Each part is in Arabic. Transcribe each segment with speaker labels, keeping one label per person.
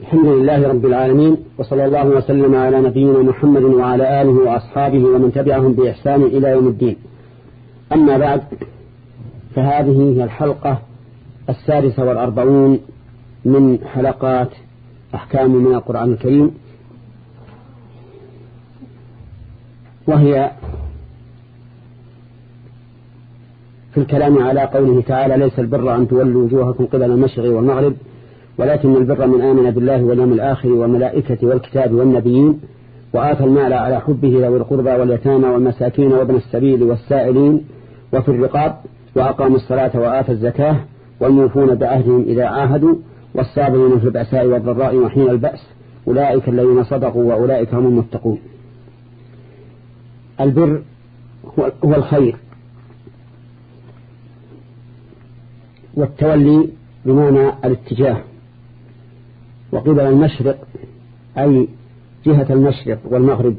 Speaker 1: الحمد لله رب العالمين وصلى الله وسلم على نبينا محمد وعلى آله وأصحابه ومن تبعهم بإحسان إلى يوم الدين. أما بعد فهذه هي الحلقة السادسة والأربعون من حلقات أحكام من القرآن الكريم. وهي في الكلام على قوله تعالى ليس البر أن تولوا وجوهكم قبل المشرق والمغرب ولكن البر من آمن بالله واليوم الآخر والملائكة والكتاب والنبيين وآتى المال على حبه ذوي القربى واليتامى والمساكين وابن السبيل والسائلين وفي الرقاب وأقاموا الصلاة وآتى الزكاة والموفون بعهدهم إذا عاهدوا والصابرين في البأساء والضراء وحين البأس أولئك الذين صدقوا وأولئك هم المتقون. البر هو الخير والتولي بمعنى الاتجاه. وقبل المشرق أي جهة المشرق والمغرب.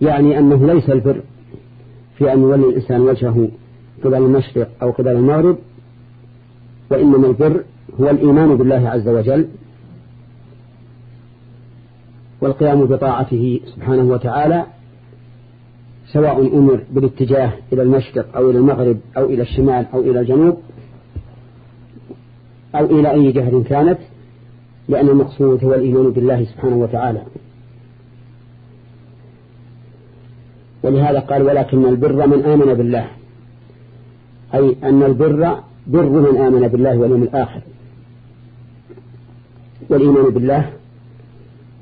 Speaker 1: يعني أنه ليس البر في أن يولي الإنسان وجهه قبل المشرق أو قبل المغرب وإنما البر هو الإيمان بالله عز وجل والقيام بطاعته سبحانه وتعالى سواء أمر بالاتجاه إلى المشرق أو إلى المغرب أو إلى الشمال أو إلى الجنوب. أو إلى أي جهة كانت لأن المقصود هو الإيمان بالله سبحانه وتعالى. ولهذا قال ولكن البر من آمن بالله. أي أن البر بر من آمن بالله واليوم الآخر. والإيمان بالله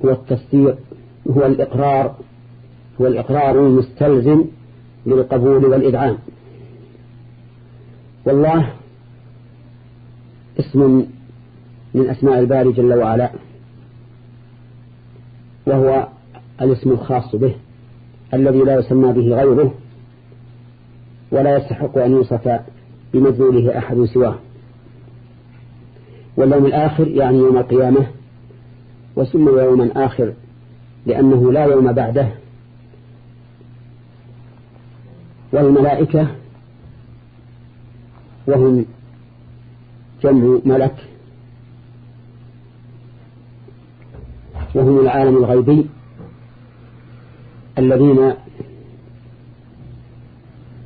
Speaker 1: هو التصديق هو الإقرار هو الإقرار المستلزم للقبول والإدعام والله اسم من أسماء الباري جل وعلا وهو الاسم الخاص به الذي لا يسمى به غيره ولا يستحق أن يوصف بمدلوله أحد سواه. واليوم الآخر يعني يوم القيامة وسمي يوما آخر لأنه لا يوم بعده. والملائكة وهم جمع ملك وهم العالم الغيبي الذين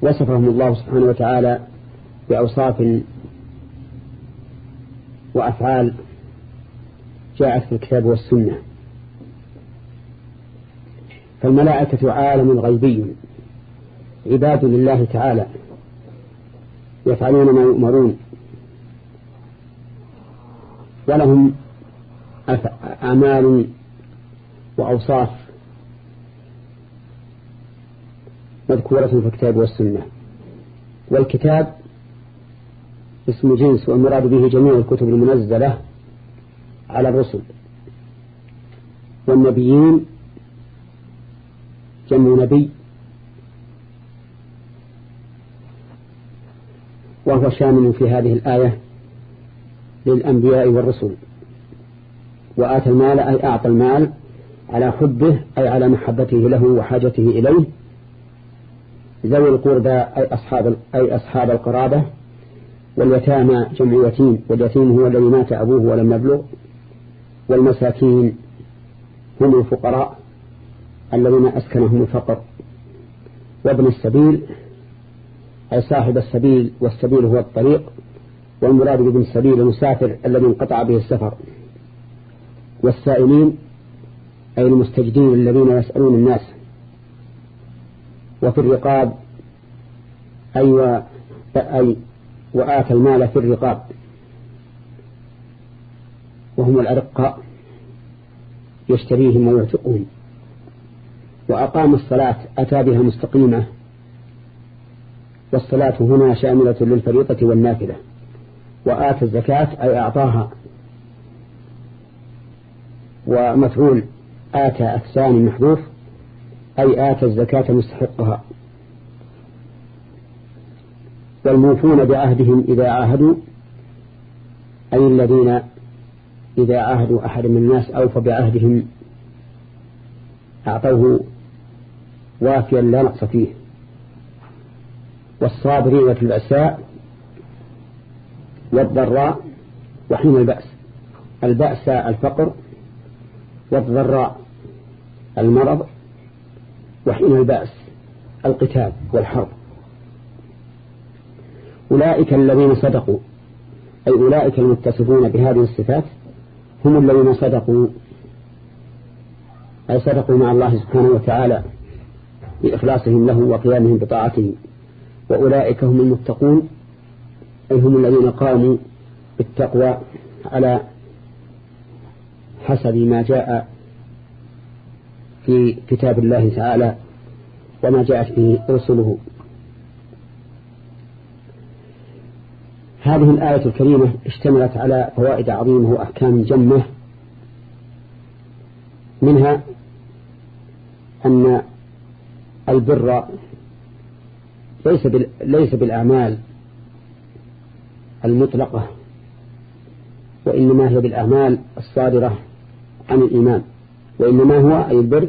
Speaker 1: وصفهم الله سبحانه وتعالى بأوصاف وأفعال جاءت في الكتاب والسنة. فالملائكة عالم غيبي عباد لله تعالى يفعلون ما يؤمرون. ولهم أعمال وأوصاف مذكورة في الكتاب والسنة. والكتاب اسم جنس والمراد به جميع الكتب المنزلة على الرسل. والنبيين جمع نبي وهو شامل في هذه الآية. للأنبياء والرسل. وآتى المال أي أعطى المال على حبه أي على محبته له وحاجته إليه. ذوي القربى أي أصحاب, أي أصحاب القرابة. واليتامى جمع يتيم واليتيم هو الذي مات أبوه ولم يبلغ. والمساكين هم الفقراء الذين أسكنهم الفقر. وابن السبيل أي صاحب السبيل والسبيل هو الطريق. والمراد بابن السبيل المسافر الذي انقطع به السفر. والسائلين أي المستجدين الذين يسألون الناس. وفي الرقاب أي, و... أي وآتى المال في الرقاب. وهم الأرقاء يشتريهم ويعتقون وأقام الصلاة أتى بها مستقيمة. والصلاة هنا شاملة للفريضة والنافلة. وآتى الزكاة أي أعطاها. ومفعول آتى الثاني محذوف أي آتى الزكاة مستحقها. والموفون بعهدهم إذا عاهدوا أي الذين إذا عاهدوا أحد من الناس أوفى بعهدهم أعطوه وافيا لا نقص فيه. والصابرين في البأساء والضراء وحين البأس. البأس الفقر والضراء المرض وحين البأس القتال والحرب. أولئك الذين صدقوا أي أولئك المتصفون بهذه الصفات هم الذين صدقوا. أي صدقوا مع الله سبحانه وتعالى بإخلاصهم له وقيامهم بطاعته. وأولئك هم المتقون. أي هم الذين قاموا بالتقوى على حسب ما جاء في كتاب الله تعالى وما جاءت به رسله. هذه الآية الكريمة اشتملت على فوائد عظيمة وأحكام جمة منها أن البر ليس ليس بالأعمال. المطلقة وإنما هي بالأعمال الصادرة عن الإيمان وإنما هو أي البر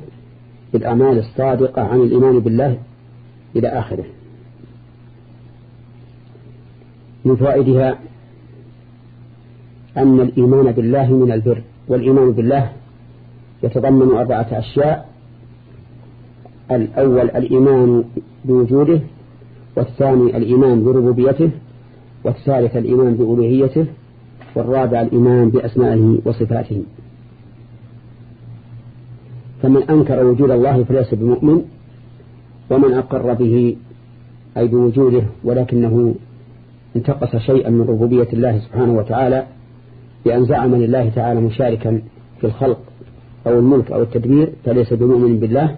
Speaker 1: بالأعمال الصادقة عن الإيمان بالله إلى آخره. من فوائدها أن الإيمان بالله من البر والإيمان بالله يتضمن أربعة أشياء الأول الإيمان بوجوده والثاني الإيمان بربوبيته والثالث الإيمان بألوهيته والرابع الإيمان بأسمائه وصفاته. فمن أنكر وجود الله فليس بمؤمن ومن أقر به أي بوجوده ولكنه انتقص شيئا من ربوبية الله سبحانه وتعالى بأن زعم لله تعالى مشاركا في الخلق أو الملك أو التدبير فليس بمؤمن بالله.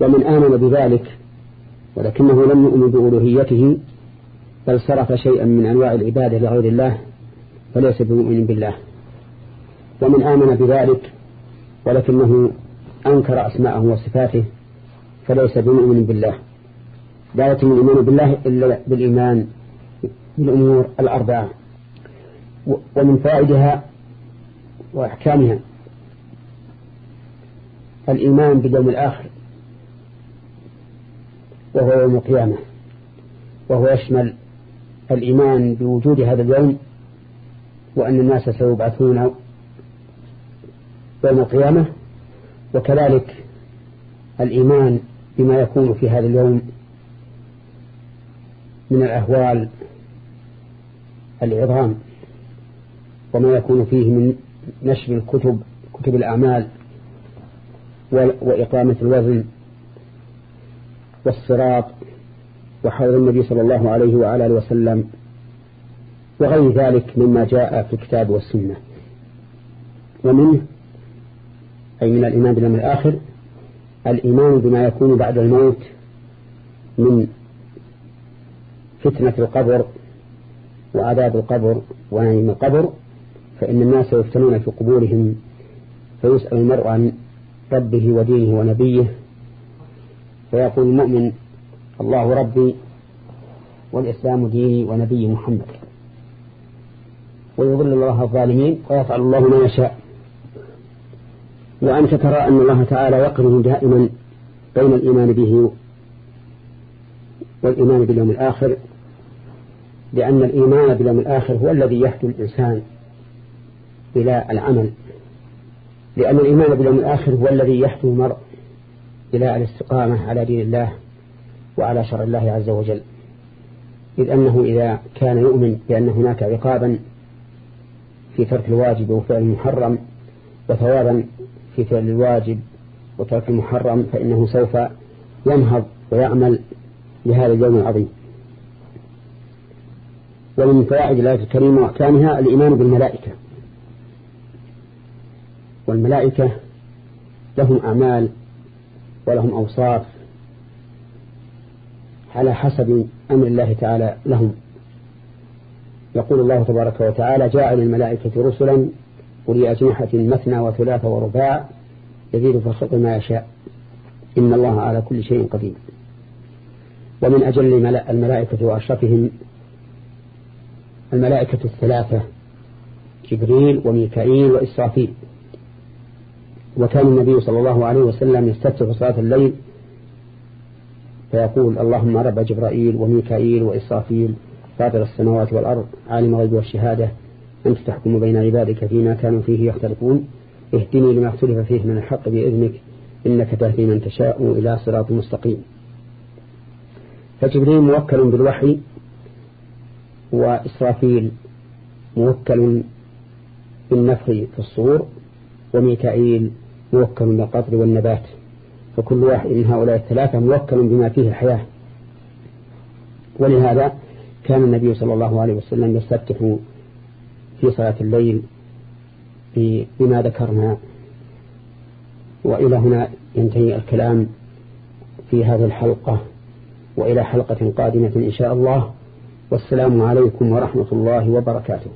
Speaker 1: ومن آمن بذلك ولكنه لم يؤمن بألوهيته بل صرف شيئا من أنواع العبادة لغير الله فليس بمؤمن بالله. ومن آمن بذلك ولكنه أنكر أسماءه وصفاته فليس بمؤمن بالله. لا يتم الإيمان بالله إلا بالإيمان بالأمور الأربعة ومن فائدها وأحكامها الإيمان باليوم الآخر وهو يوم القيامة وهو يشمل الإيمان بوجود هذا اليوم وأن الناس سيبعثون يوم القيامة وكذلك الإيمان بما يكون في هذا اليوم من الأهوال العظام وما يكون فيه من نشر الكتب كتب الأعمال وإقامة الوزن والصراط. وحول النبي صلى الله عليه وعلى آله وسلم وغير ذلك مما جاء في الكتاب والسنة. ومنه أي من الإيمان باليوم الآخر الإيمان بما يكون بعد الموت من فتنة القبر وعذاب القبر ونعيم القبر فإن الناس يفتنون في قبورهم فيسأل المرء عن ربه ودينه ونبيه فيقول المؤمن الله ربي والإسلام ديني ونبي محمد. ويضل الله الظالمين ويفعل الله ما يشاء. وأنت ترى أن الله تعالى يقرن دائما بين الإيمان به والإيمان باليوم الآخر لأن الإيمان باليوم الآخر هو الذي يهدي الإنسان إلى العمل. لأن الإيمان باليوم الآخر هو الذي يهدي المرء إلى الاستقامة على دين الله. وعلى شرع الله عز وجل. إذ أنه إذا كان يؤمن بأن هناك عقابا في ترك الواجب وفعل المحرم وثوابا في فعل الواجب وترك المحرم فإنه سوف ينهض ويعمل لهذا اليوم العظيم. ومن فوائد الآية الكريمة وأحكامها الإيمان بالملائكة. والملائكة لهم أعمال ولهم أوصاف على حسب أمر الله تعالى لهم. يقول الله تبارك وتعالى جاعل الملائكة رسلا أولي أجنحة مثنى وثلاث ورباع يزيد في الخلق ما يشاء. إن الله على كل شيء قدير. ومن أجل الملائكة وأشرفهم الملائكة الثلاثة جبريل وميكائيل وإسرافيل. وكان النبي صلى الله عليه وسلم يستفتح صلاة الليل فيقول اللهم رب جبرائيل وميكائيل وإسرافيل فاطر السماوات والأرض عالم الغيب والشهادة أنت تحكم بين عبادك فيما كانوا فيه يختلفون. اهدني لما اختلف فيه من الحق بإذنك إنك تهدي من تشاء إلى صراط مستقيم. فجبريل موكل بالوحي وإسرافيل موكل بالنفخ في الصور وميكائيل موكل بالقطر والنبات. فكل واحد من هؤلاء الثلاثة موكل بما فيه الحياة. ولهذا كان النبي صلى الله عليه وسلم يستفتح في صلاة الليل بما ذكرنا وإلى هنا ينتهي الكلام في هذه الحلقة وإلى حلقة قادمة إن شاء الله. والسلام عليكم ورحمة الله وبركاته.